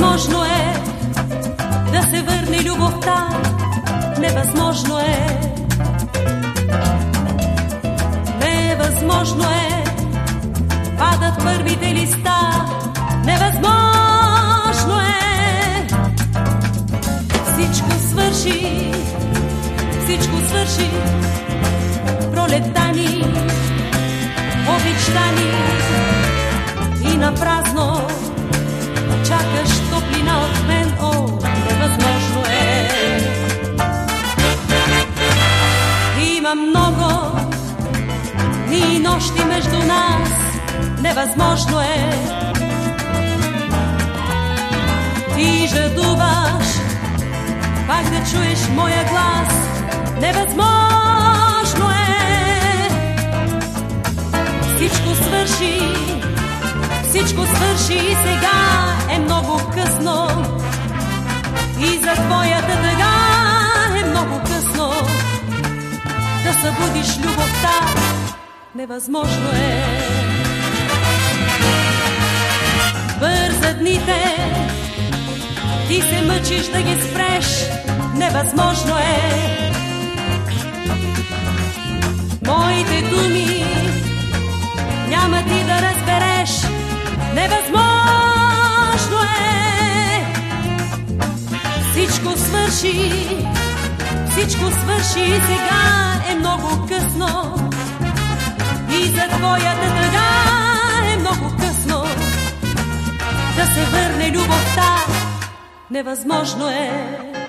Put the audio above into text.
Невъзможно е да се върне любовта. Невъзможно е. Невъзможно е. Падат първите листа. Невъзможно е. Всичко свърши. Всичко свърши. Пролетта ни. Обичта ни. И напразно. Има много дни и нощи между нас, невъзможно е. Ти жадуваш пак да чуеш моя глас, невъзможно е. Всичко свърши, всичко свърши и сега е много Събудиш любовта, невъзможно е. Бърза дните, ти се мъчиш да ги спреш, невъзможно е. Моите думи няма ти да разбереш, невъзможно е. Всичко свърши, всичко свърши и сега е много късно. И за твоята тъга е много късно. Да се върне любовта, невъзможно е.